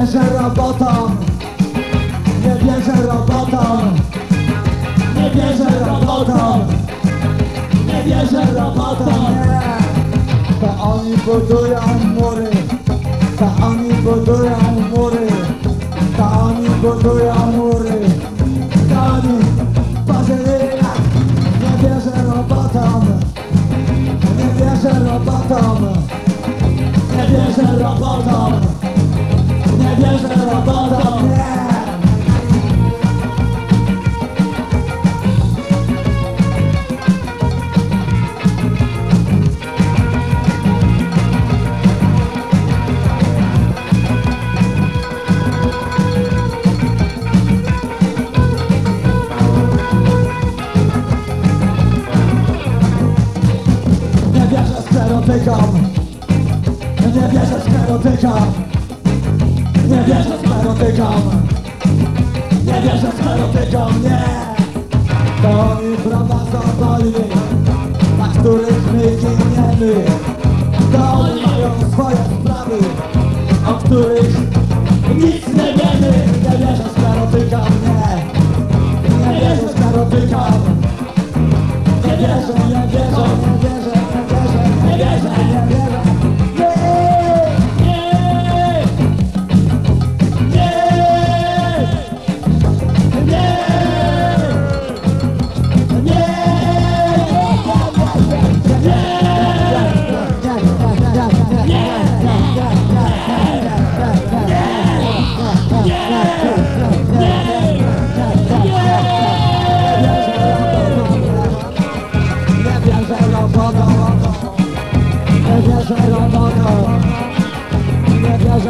wierzę robotom. Nie wierzę robotom. Nie wierzę robotom. Nie wierzę robotom. Nie To oni budują mury. To oni budują mury. To oni budują mury. To oni bazylia Nie wierzę robotom. Nie wierzę robotom. Nie wierzę robotom stereotypom Nie wierzę stereotypom Nie wierzę stereotypom Nie wierzę stereotypom, nie. To oni prowadzą wojny Na których my giniemy. To oni mają swoje sprawy O których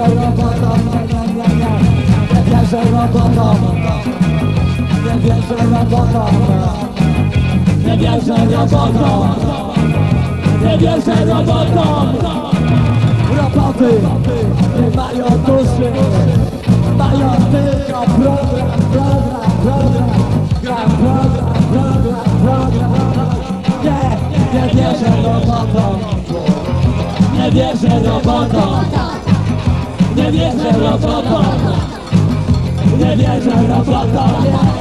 wierzę robotom Nie, nie, nie Nie wierzę robotom Nie wierzę robotom Nie wierzę robotom Nie wierzę robotom Roboty nie mają duszy Mają tylko program, program, program Gram program, program, program Nie, nie wierzę robotom Nie wierzę robotom Nie wierzę robotom Nie wierzę robotom